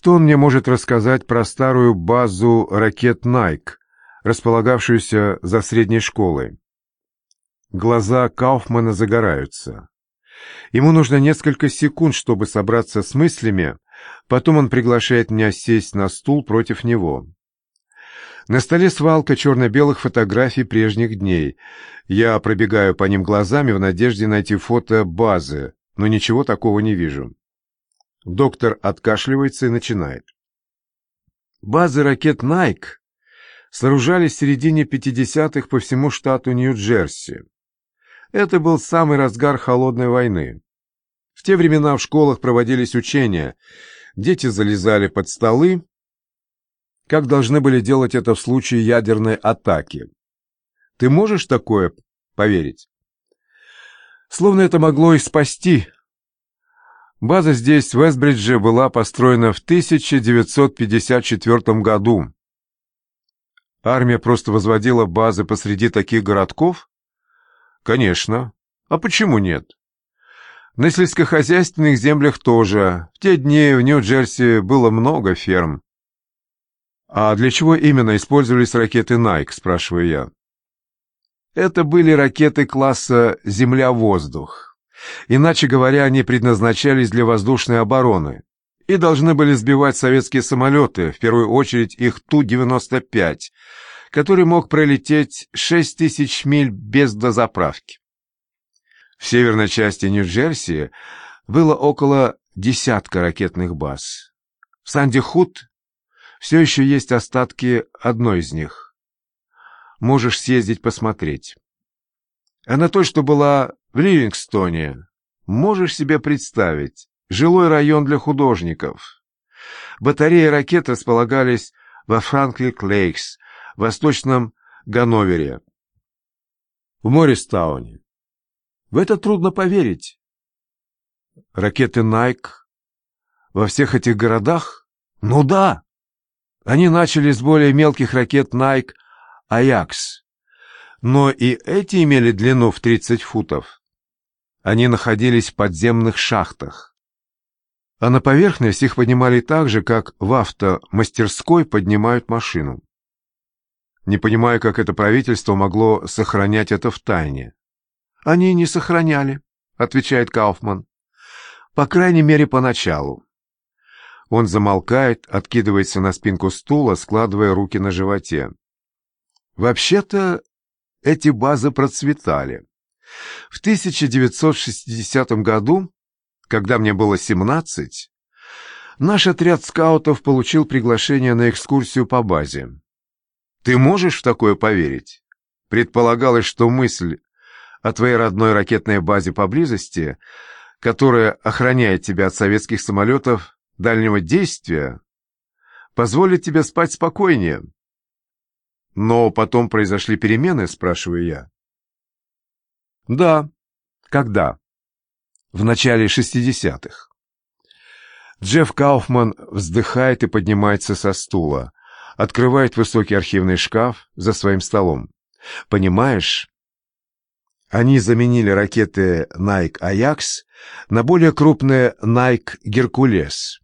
Что он мне может рассказать про старую базу ракет Nike, располагавшуюся за средней школой? Глаза Кауфмана загораются. Ему нужно несколько секунд, чтобы собраться с мыслями, потом он приглашает меня сесть на стул против него. На столе свалка черно-белых фотографий прежних дней. Я пробегаю по ним глазами в надежде найти фото базы, но ничего такого не вижу. Доктор откашливается и начинает. Базы ракет Nike сооружались в середине 50-х по всему штату Нью-Джерси. Это был самый разгар холодной войны. В те времена в школах проводились учения. Дети залезали под столы, как должны были делать это в случае ядерной атаки. Ты можешь такое поверить? Словно это могло их спасти. База здесь, в Эсбридже, была построена в 1954 году. Армия просто возводила базы посреди таких городков? Конечно. А почему нет? На сельскохозяйственных землях тоже. В те дни в Нью-Джерси было много ферм. А для чего именно использовались ракеты Nike, спрашиваю я. Это были ракеты класса «Земля-воздух». Иначе говоря, они предназначались для воздушной обороны и должны были сбивать советские самолеты, в первую очередь их Ту-95, который мог пролететь 6 тысяч миль без дозаправки. В северной части Нью-Джерси было около десятка ракетных баз. В Санди-Худ все еще есть остатки одной из них. Можешь съездить посмотреть. А на той, что была в Ливингстоне, можешь себе представить, жилой район для художников. Батареи ракет располагались во Франклик-Лейкс, восточном Ганновере, в Морристауне. В это трудно поверить. Ракеты Nike во всех этих городах? Ну да. Они начали с более мелких ракет Nike Ajax. Но и эти имели длину в 30 футов. Они находились в подземных шахтах. А на поверхность их поднимали так же, как в автомастерской поднимают машину. Не понимаю, как это правительство могло сохранять это в тайне. Они не сохраняли, отвечает Кауфман. По крайней мере, поначалу. Он замолкает, откидывается на спинку стула, складывая руки на животе. Вообще-то эти базы процветали. В 1960 году, когда мне было 17, наш отряд скаутов получил приглашение на экскурсию по базе. Ты можешь в такое поверить? Предполагалось, что мысль о твоей родной ракетной базе поблизости, которая охраняет тебя от советских самолетов дальнего действия, позволит тебе спать спокойнее. Но потом произошли перемены, спрашиваю я. Да. Когда? В начале шестидесятых. Джефф Кауфман вздыхает и поднимается со стула открывает высокий архивный шкаф за своим столом. Понимаешь, они заменили ракеты Nike Ajax на более крупные Nike Геркулес.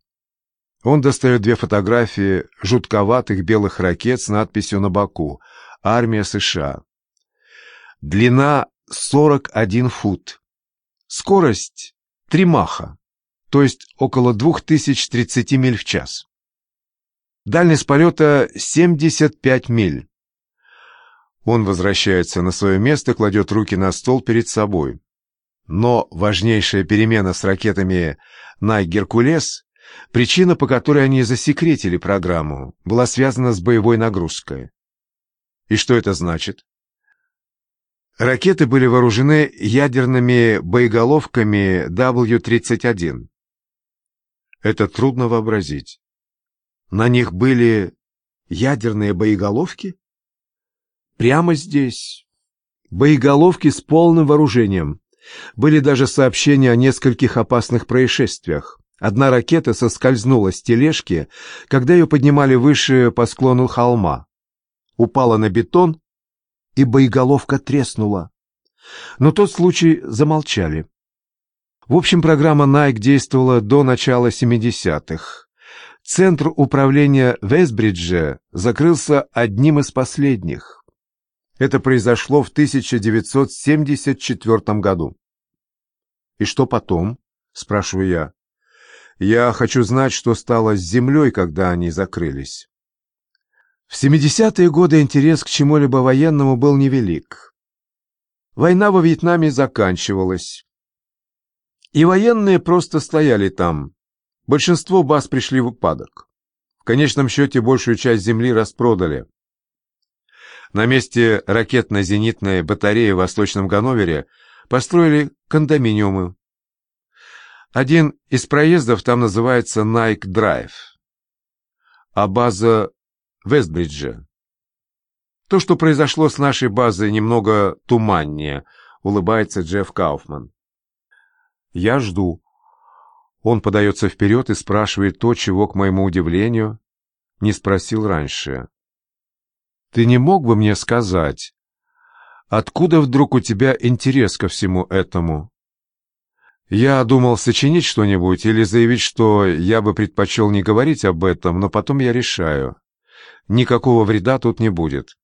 Он достает две фотографии жутковатых белых ракет с надписью на боку «Армия США». Длина 41 фут. Скорость 3 маха, то есть около 2030 миль в час. Дальность полета 75 миль. Он возвращается на свое место, кладет руки на стол перед собой. Но важнейшая перемена с ракетами на «Геркулес», причина, по которой они засекретили программу, была связана с боевой нагрузкой. И что это значит? Ракеты были вооружены ядерными боеголовками W-31. Это трудно вообразить. На них были ядерные боеголовки? Прямо здесь. Боеголовки с полным вооружением. Были даже сообщения о нескольких опасных происшествиях. Одна ракета соскользнула с тележки, когда ее поднимали выше по склону холма. Упала на бетон, и боеголовка треснула. Но тот случай замолчали. В общем, программа Nike действовала до начала 70-х. Центр управления Вестбриджа закрылся одним из последних. Это произошло в 1974 году. «И что потом?» — спрашиваю я. «Я хочу знать, что стало с землей, когда они закрылись». В 70-е годы интерес к чему-либо военному был невелик. Война во Вьетнаме заканчивалась. И военные просто стояли там. Большинство баз пришли в упадок. В конечном счете большую часть земли распродали. На месте ракетно-зенитной батареи в Восточном Ганновере построили кондоминиумы. Один из проездов там называется Найк Драйв, а база Вестбриджа. То, что произошло с нашей базой, немного туманнее, улыбается Джефф Кауфман. Я жду. Он подается вперед и спрашивает то, чего, к моему удивлению, не спросил раньше. Ты не мог бы мне сказать, откуда вдруг у тебя интерес ко всему этому? Я думал сочинить что-нибудь или заявить, что я бы предпочел не говорить об этом, но потом я решаю. Никакого вреда тут не будет.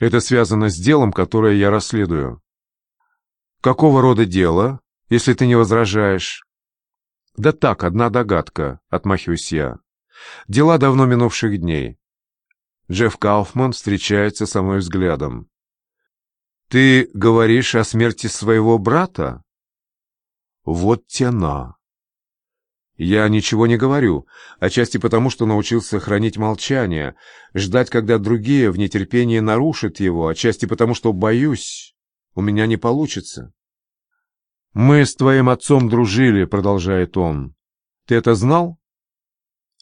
Это связано с делом, которое я расследую. Какого рода дело? если ты не возражаешь. Да так, одна догадка, отмахиваюсь я. Дела давно минувших дней. Джефф Кауфман встречается со мной взглядом. Ты говоришь о смерти своего брата? Вот тяна. Я ничего не говорю, отчасти потому, что научился хранить молчание, ждать, когда другие в нетерпении нарушат его, отчасти потому, что боюсь, у меня не получится. «Мы с твоим отцом дружили», — продолжает он. «Ты это знал?»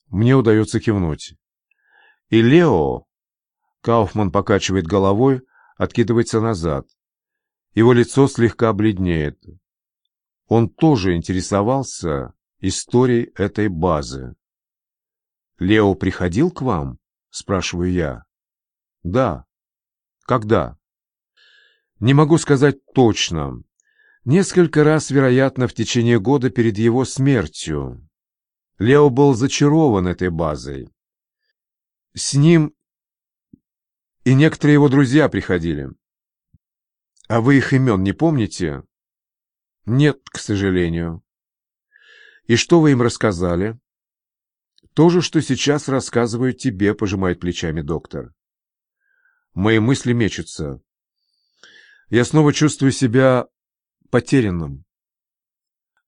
Мне удается кивнуть. «И Лео...» Кауфман покачивает головой, откидывается назад. Его лицо слегка бледнеет. Он тоже интересовался историей этой базы. «Лео приходил к вам?» — спрашиваю я. «Да». «Когда?» «Не могу сказать точно. Несколько раз, вероятно, в течение года перед его смертью. Лео был зачарован этой базой. С ним и некоторые его друзья приходили. А вы их имен не помните? Нет, к сожалению. И что вы им рассказали? То же, что сейчас рассказываю тебе, пожимает плечами доктор. Мои мысли мечутся. Я снова чувствую себя потерянным.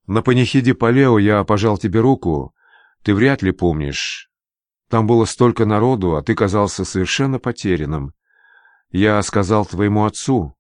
На панихиде Палео я пожал тебе руку, ты вряд ли помнишь. Там было столько народу, а ты казался совершенно потерянным. Я сказал твоему отцу.